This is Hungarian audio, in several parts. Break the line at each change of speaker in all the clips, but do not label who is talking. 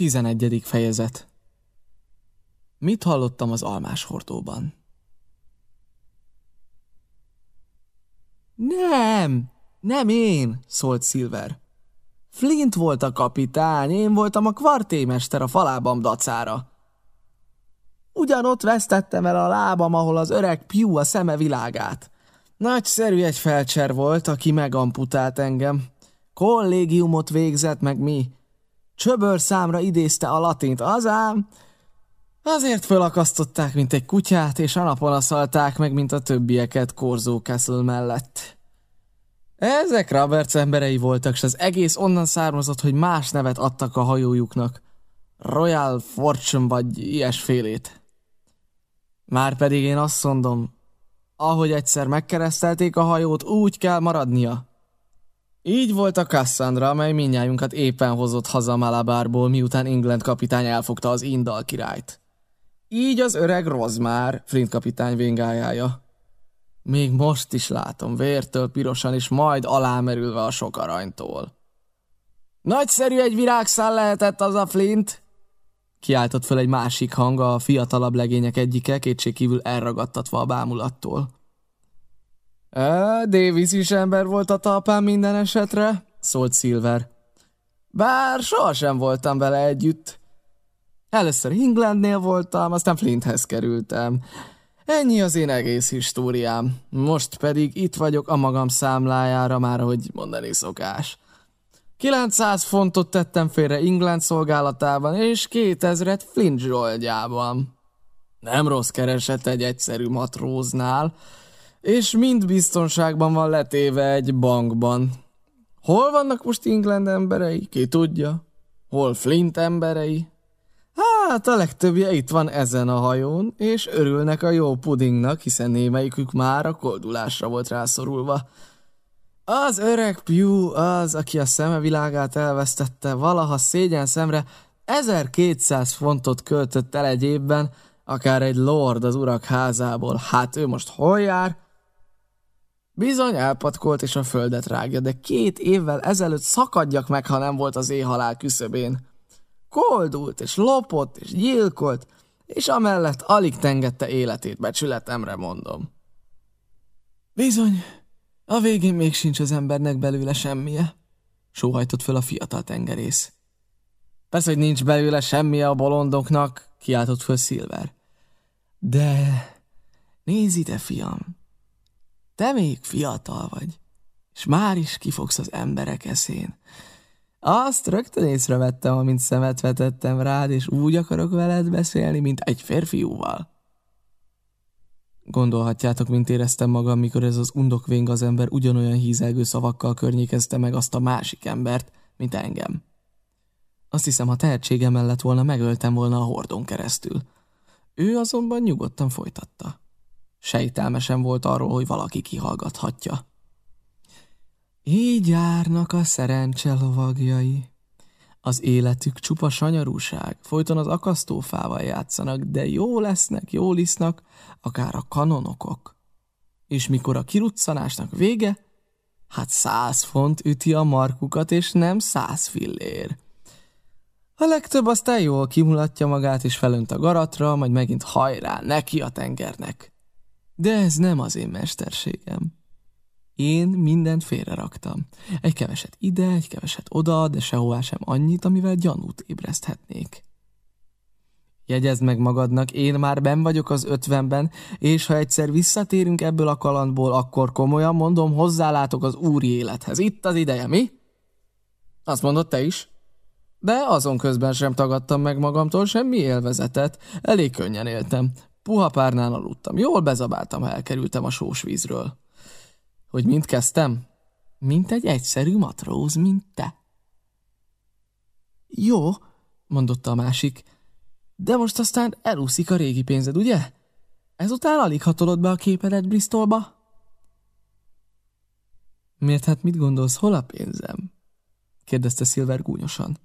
Tizenegyedik fejezet Mit hallottam az almás hordóban? Nem, nem én, szólt Silver. Flint volt a kapitány, én voltam a kvartémester a falában dacára. Ugyanott vesztettem el a lábam, ahol az öreg Pew a szeme világát. Nagyszerű egy felcser volt, aki megamputált engem. Kollégiumot végzett meg mi. Csöbör számra idézte a latint az ám, azért fölakasztották, mint egy kutyát, és a napon aszalták meg, mint a többieket Korzó Castle mellett. Ezek Roberts emberei voltak, és az egész onnan származott, hogy más nevet adtak a hajójuknak. Royal Fortune vagy ilyesfélét. Márpedig én azt mondom, ahogy egyszer megkeresztelték a hajót, úgy kell maradnia. Így volt a Cassandra, amely minnyájunkat éppen hozott haza Malabárból, miután England kapitány elfogta az Indal királyt. Így az öreg Rozmár, Flint kapitány véngájája. Még most is látom, vértől pirosan, és majd alámerülve a sok aranytól. Nagyszerű egy virágszál lehetett az a Flint! Kiáltott föl egy másik hang, a fiatalabb legények egyike, kétségkívül elragadtatva a bámulattól. E, Davis is ember volt a talpán minden esetre, szólt Silver. Bár sohasem voltam vele együtt. Először Englandnél voltam, aztán Flinthez kerültem. Ennyi az én egész históriám. Most pedig itt vagyok a magam számlájára, már ahogy mondani szokás. 900 fontot tettem félre England szolgálatában, és 2000-et Flint zsoldjában. Nem rossz kereset egy egyszerű matróznál, és mind biztonságban van letéve egy bankban. Hol vannak most England emberei? Ki tudja? Hol Flint emberei? Hát a legtöbbje itt van ezen a hajón, és örülnek a jó pudingnak, hiszen némelyikük már a koldulásra volt rászorulva. Az öreg Pew az, aki a szemevilágát elvesztette, valaha szégyen szemre 1200 fontot költött el egy évben, akár egy lord az urak házából. Hát ő most hol jár? Bizony elpatkolt és a földet rágja, de két évvel ezelőtt szakadjak meg, ha nem volt az éjhalál küszöbén. Koldult és lopott és gyilkolt, és amellett alig tengette életét, becsületemre mondom. Bizony, a végén még sincs az embernek belőle semmije, sóhajtott föl a fiatal tengerész. Persze, hogy nincs belőle semmije a bolondoknak, kiáltott föl Silver. De nézd ide, fiam, te még fiatal vagy, és már is kifogsz az emberek eszén. Azt rögtön észrevettem, amint szemet vetettem rád, és úgy akarok veled beszélni, mint egy férfiúval. Gondolhatjátok, mint éreztem magam, mikor ez az undokvéng az ember ugyanolyan hízelgő szavakkal környékezte meg azt a másik embert, mint engem. Azt hiszem, ha tehetségem mellett volna, megöltem volna a hordon keresztül. Ő azonban nyugodtan folytatta. Sejtelmesen volt arról, hogy valaki kihallgathatja. Így járnak a szerencse lovagjai. Az életük csupa sanyarúság, folyton az akasztófával játszanak, de jó lesznek, jól isznak, akár a kanonokok. És mikor a kiruccanásnak vége, hát száz font üti a markukat, és nem száz fillér. A legtöbb aztán jól kimulatja magát, és felönt a garatra, majd megint hajrá, neki a tengernek. De ez nem az én mesterségem. Én mindent félreraktam. Egy keveset ide, egy keveset oda, de sehová sem annyit, amivel gyanút ébreszthetnék. Jegyezd meg magadnak, én már ben vagyok az ötvenben, és ha egyszer visszatérünk ebből a kalandból, akkor komolyan mondom, hozzálátok az úri élethez. Itt az ideje, mi? Azt mondod te is? De azon közben sem tagadtam meg magamtól semmi élvezetet. Elég könnyen éltem. Puha párnán aludtam. Jól bezabáltam, ha elkerültem a sós vízről. Hogy mind kezdtem? Mint egy egyszerű matróz, mint te. Jó, mondotta a másik, de most aztán elúszik a régi pénzed, ugye? Ezután alig hatolod be a képedet Bristolba? Miért hát mit gondolsz, hol a pénzem? kérdezte Silver gúnyosan.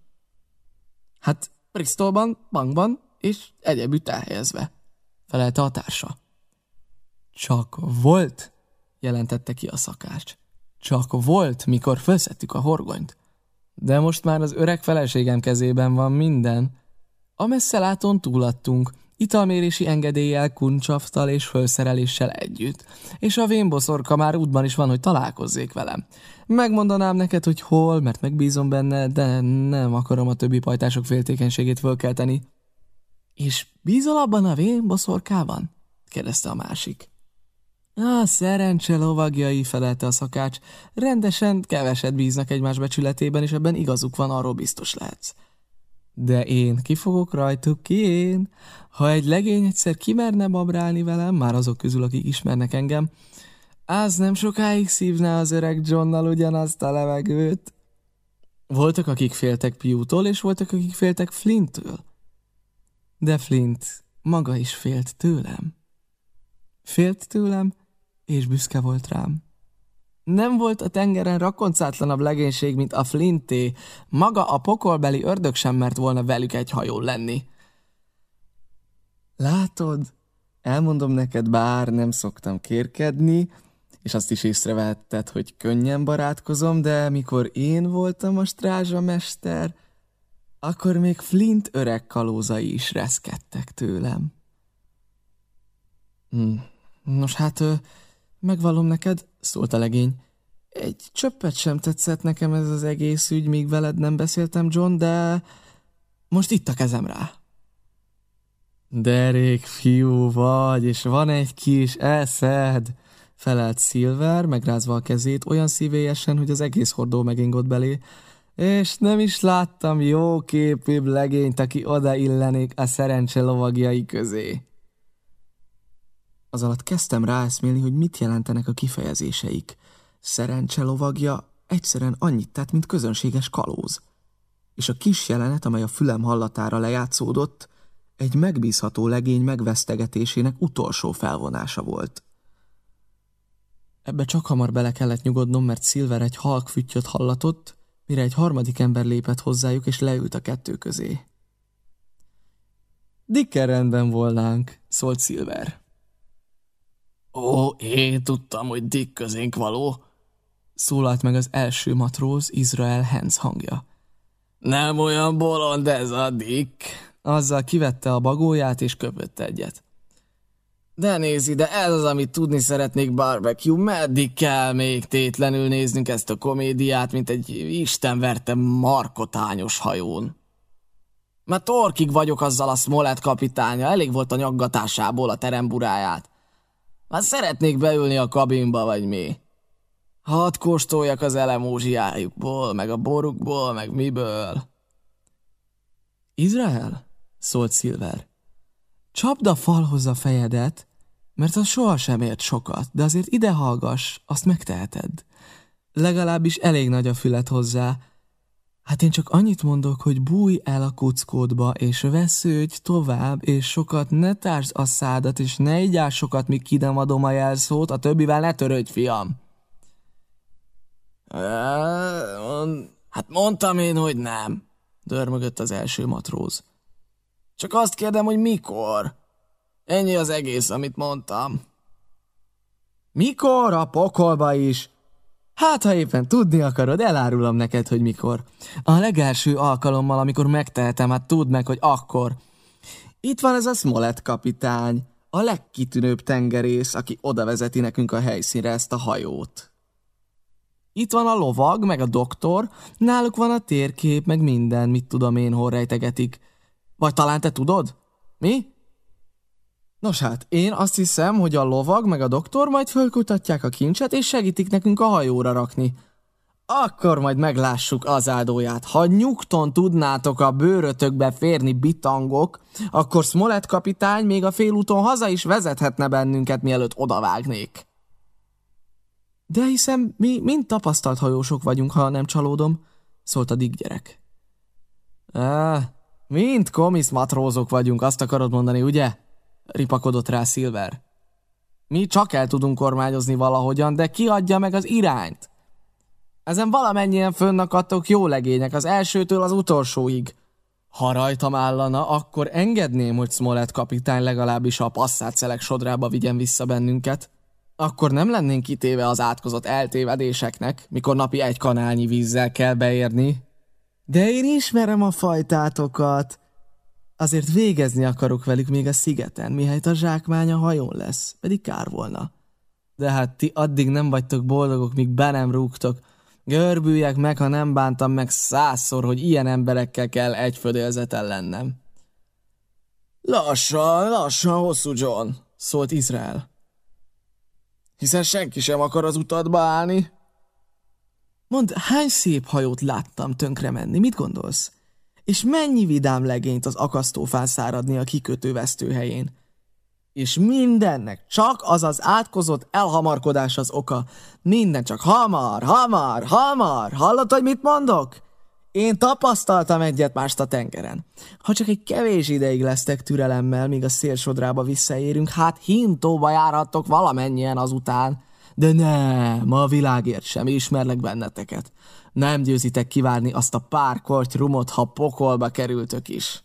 Hát Bristolban, bankban és egyebütt elhelyezve, felelte a társa. Csak volt? jelentette ki a szakács. Csak volt, mikor felszettük a horgonyt. De most már az öreg feleségem kezében van minden. A messzeláton túladtunk, italmérési engedéllyel, kuncsaftal és fölszereléssel együtt, és a vénboszorka már útban is van, hogy találkozzék velem. Megmondanám neked, hogy hol, mert megbízom benne, de nem akarom a többi pajtások féltékenységét fölkelteni. És bízol abban a vénboszorkában? kérdezte a másik. A szerencse lovagjai, felelte a szakács. Rendesen keveset bíznak egymás becsületében, és ebben igazuk van, arról biztos lehetsz. De én ki fogok rajtuk, ki én? Ha egy legény egyszer kimerne babrálni velem, már azok közül, akik ismernek engem, az nem sokáig szívná az öreg Johnnal ugyanazt a levegőt. Voltak, akik féltek Piútól, és voltak, akik féltek Flinttől. De Flint maga is félt tőlem. Félt tőlem, és büszke volt rám. Nem volt a tengeren rakoncátlanabb legénység, mint a Flinté. Maga a pokolbeli ördög sem mert volna velük egy hajón lenni. Látod, elmondom neked, bár nem szoktam kérkedni, és azt is észrevetted, hogy könnyen barátkozom, de mikor én voltam a strázsamester, akkor még Flint öreg kalózai is reszkedtek tőlem. Hm. Nos hát, megvalom neked, szólt a legény. Egy csöppet sem tetszett nekem ez az egész ügy, míg veled nem beszéltem, John, de most itt a kezem rá. Derék fiú vagy, és van egy kis eszed, felelt Silver, megrázva a kezét olyan szívélyesen, hogy az egész hordó megingott belé, és nem is láttam jó képűbb legényt, aki odaillenék a szerencse lovagjai közé. Az alatt kezdtem ráeszmélni, hogy mit jelentenek a kifejezéseik. Szerencse lovagja egyszerűen annyit tett, mint közönséges kalóz. És a kis jelenet, amely a fülem hallatára lejátszódott, egy megbízható legény megvesztegetésének utolsó felvonása volt. Ebbe csak hamar bele kellett nyugodnom, mert Silver egy halk füttyöt hallatott, mire egy harmadik ember lépett hozzájuk, és leült a kettő közé. Dicker rendben volnánk, szólt Silver. Ó, én tudtam, hogy Dick közénk való, szólalt meg az első matróz Izrael Hens hangja. Nem olyan bolond ez a Dick. Azzal kivette a bagóját és köpött egyet. De nézi, de ez az, amit tudni szeretnék, barbecue. Meddig kell még tétlenül néznünk ezt a komédiát, mint egy Isten verte markotányos hajón? Mert torkig vagyok azzal a Smollett kapitánya, elég volt a nyaggatásából a teremburáját. Már szeretnék beülni a kabinba, vagy mi? Hadd kóstoljak az elemózsiájukból, meg a borukból, meg miből. Izrael? szólt Silver. Csapd a falhoz a fejedet, mert az sohasem ért sokat, de azért ide hallgass, azt megteheted. Legalábbis elég nagy a fület hozzá. Hát én csak annyit mondok, hogy bújj el a kuckódba, és vesződj tovább, és sokat ne társd a szádat, és ne igyál sokat, míg ki nem adom a jelszót, a többivel ne törődj, fiam. Hát mondtam én, hogy nem, dörmögött az első matróz. Csak azt kérdem, hogy mikor. Ennyi az egész, amit mondtam. Mikor? A pokolba is. Hát, ha éppen tudni akarod, elárulom neked, hogy mikor. A legelső alkalommal, amikor megtehetem, hát tudd meg, hogy akkor. Itt van ez a Smollett kapitány, a legkitűnőbb tengerész, aki oda vezeti nekünk a helyszínre ezt a hajót. Itt van a lovag, meg a doktor, náluk van a térkép, meg minden, mit tudom én, hol rejtegetik. Vagy talán te tudod? Mi? Nos hát, én azt hiszem, hogy a lovag meg a doktor majd fölkutatják a kincset, és segítik nekünk a hajóra rakni. Akkor majd meglássuk az áldóját. Ha nyugton tudnátok a bőrötökbe férni bitangok, akkor Smollett kapitány még a félúton haza is vezethetne bennünket, mielőtt odavágnék. De hiszem, mi mind tapasztalt hajósok vagyunk, ha nem csalódom, szólt a gyerek. Ah, Mind komisz matrózok vagyunk, azt akarod mondani, ugye? Ripakodott rá Silver. Mi csak el tudunk kormányozni valahogyan, de ki adja meg az irányt? Ezen valamennyien fönnakadtok jó legények, az elsőtől az utolsóig. Ha rajtam állana, akkor engedném, hogy Smollett kapitány legalábbis a passzát sodrába vigyen vissza bennünket. Akkor nem lennénk kitéve az átkozott eltévedéseknek, mikor napi egy kanálnyi vízzel kell beérni, De én ismerem a fajtátokat. Azért végezni akarok velük még a szigeten, mihelyt a zsákmány a hajón lesz, pedig kár volna. De hát ti addig nem vagytok boldogok, míg be nem rúgtok. Görbüljek meg, ha nem bántam meg százszor, hogy ilyen emberekkel kell egy födélzeten lennem. Lassan, lassan, hosszú John, szólt Izrael. Hiszen senki sem akar az utadba állni. Mondd, hány szép hajót láttam tönkre menni, mit gondolsz? És mennyi vidám legényt az akasztófán száradni a kikötő vesztőhelyén? És mindennek csak az az átkozott elhamarkodás az oka. Minden csak hamar, hamar, hamar. Hallod, hogy mit mondok? Én tapasztaltam egyet mást a tengeren. Ha csak egy kevés ideig lesztek türelemmel, míg a szélsodrába visszaérünk, hát hintóba járhattok valamennyien azután. De nem, a világért sem ismerlek benneteket. Nem győzitek kivárni azt a pár korty rumot, ha pokolba kerültök is.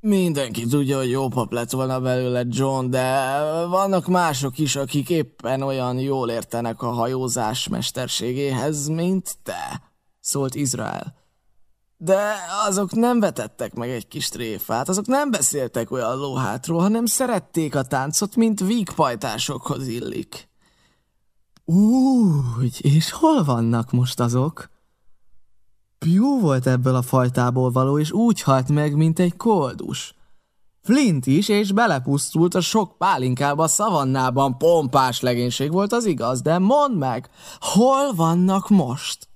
Mindenki tudja, hogy jó pap lett volna belőle John, de vannak mások is, akik éppen olyan jól értenek a hajózás mesterségéhez, mint te, szólt Izrael. De azok nem vetettek meg egy kis tréfát, azok nem beszéltek olyan lóhátról, hanem szerették a táncot, mint vígpajtásokhoz illik. Úgy, és hol vannak most azok? Piu volt ebből a fajtából való, és úgy halt meg, mint egy koldus. Flint is, és belepusztult a sok pálinkába a szavannában. Pompás legénység volt az igaz, de mondd meg, hol vannak most?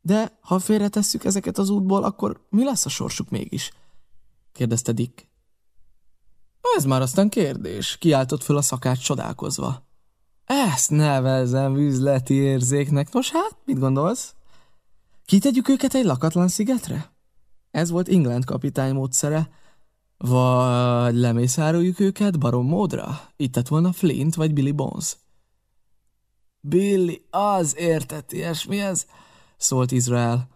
De ha félretesszük ezeket az útból, akkor mi lesz a sorsuk mégis? kérdezte Dick. Ez már aztán kérdés, kiáltott föl a szakács csodálkozva. Ezt nevezem üzleti érzéknek. Nos hát, mit gondolsz? Kitegyük őket egy lakatlan szigetre? Ez volt England kapitány módszere. Vagy lemészároljuk őket barom módra? Itt tett volna Flint vagy Billy Bones. Billy, az érteties, mi ez? szólt Izrael.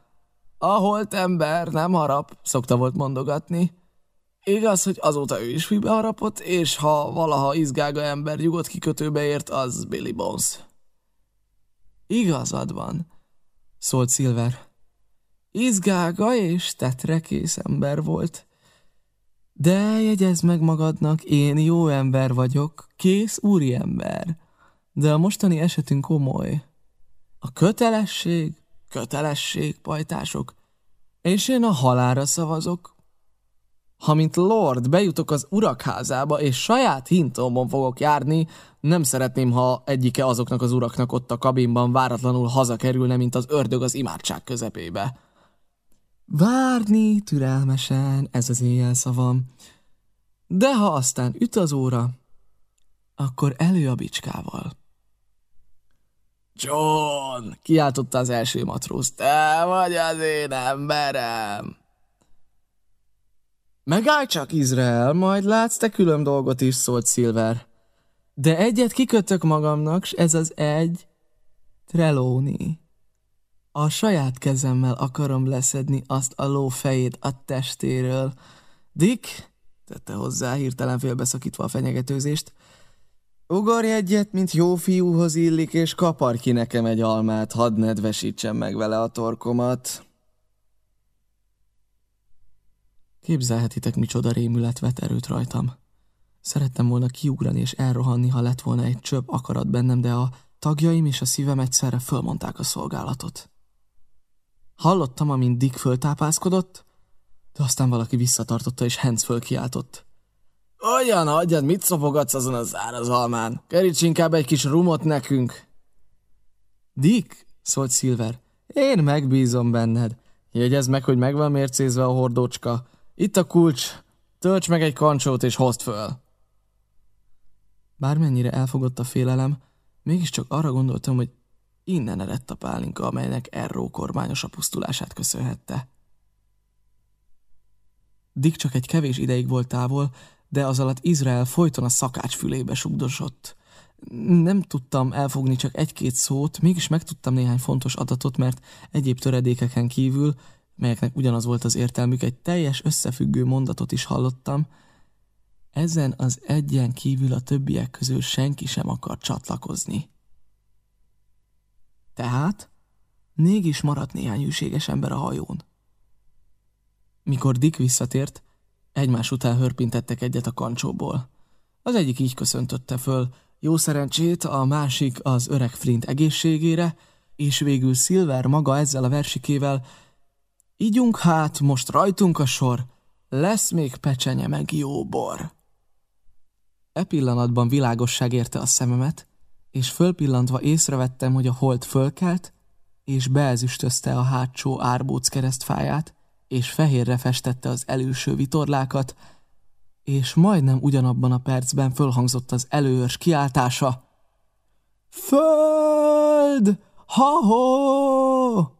A holt ember nem harap, szokta volt mondogatni. Igaz, hogy azóta ő is fűbe harapott, és ha valaha izgága ember nyugodt kikötőbe ért, az Billy Bones. Igazad van, szólt Silver. Izgága és tetrekész ember volt. De jegyezd meg magadnak, én jó ember vagyok, kész úriember. De a mostani esetünk komoly. A kötelesség, kötelesség, pajtások. És én a halára szavazok. Ha mint lord bejutok az urakházába, és saját hintomban fogok járni, nem szeretném, ha egyike azoknak az uraknak ott a kabinban váratlanul hazakerülne, mint az ördög az imádság közepébe. Várni türelmesen, ez az éjjel szavam. De ha aztán üt az óra, akkor elő a bicskával. John, kiáltotta az első matróz, te vagy az én emberem. Megállj csak, Izrael, majd látsz te külön dolgot is, szólt Silver. De egyet kikötök magamnak, s ez az egy Trelóni. A saját kezemmel akarom leszedni azt a ló fejét a testéről. Dick, tette hozzá, hirtelen félbeszakítva a fenyegetőzést, ugorj egyet, mint jó fiúhoz illik, és kapar ki nekem egy almát, hadd nedvesítsem meg vele a torkomat. Képzelhetitek, micsoda rémület vett erőt rajtam. Szerettem volna kiugrani és elrohanni, ha lett volna egy csöp akarat bennem, de a tagjaim és a szívem egyszerre fölmondták a szolgálatot. Hallottam, amint Dick föltápászkodott, de aztán valaki visszatartotta, és Hans fölkiáltott. Olyan, hagyjad, mit szopogatsz azon a záraz almán? Keríts inkább egy kis rumot nekünk. Dick, szólt Silver, én megbízom benned. Jegyezd meg, hogy megvan mércézve a hordócska. Itt a kulcs. Tölts meg egy kancsót, és hozd föl. Bármennyire elfogott a félelem, mégiscsak arra gondoltam, hogy Innen eredt a pálinka, amelynek Erró kormányos a pusztulását köszönhette. Dick csak egy kevés ideig volt távol, de az alatt Izrael folyton a szakács fülébe sugdosott. Nem tudtam elfogni csak egy-két szót, mégis megtudtam néhány fontos adatot, mert egyéb töredékeken kívül, melyeknek ugyanaz volt az értelmük, egy teljes összefüggő mondatot is hallottam. Ezen az egyen kívül a többiek közül senki sem akar csatlakozni. Tehát mégis maradt néhány hűséges ember a hajón. Mikor Dick visszatért, egymás után hörpintettek egyet a kancsóból. Az egyik így köszöntötte föl, jó szerencsét, a másik az öreg Flint egészségére, és végül Silver maga ezzel a versikével Ígyunk hát, most rajtunk a sor, lesz még pecsenye meg jó bor. E pillanatban világosság érte a szememet, és fölpillantva észrevettem, hogy a hold fölkelt, és beezüstözte a hátsó árbóc keresztfáját, és fehérre festette az előső vitorlákat, és majdnem ugyanabban a percben fölhangzott az előörs kiáltása. Föld! Ha-ho!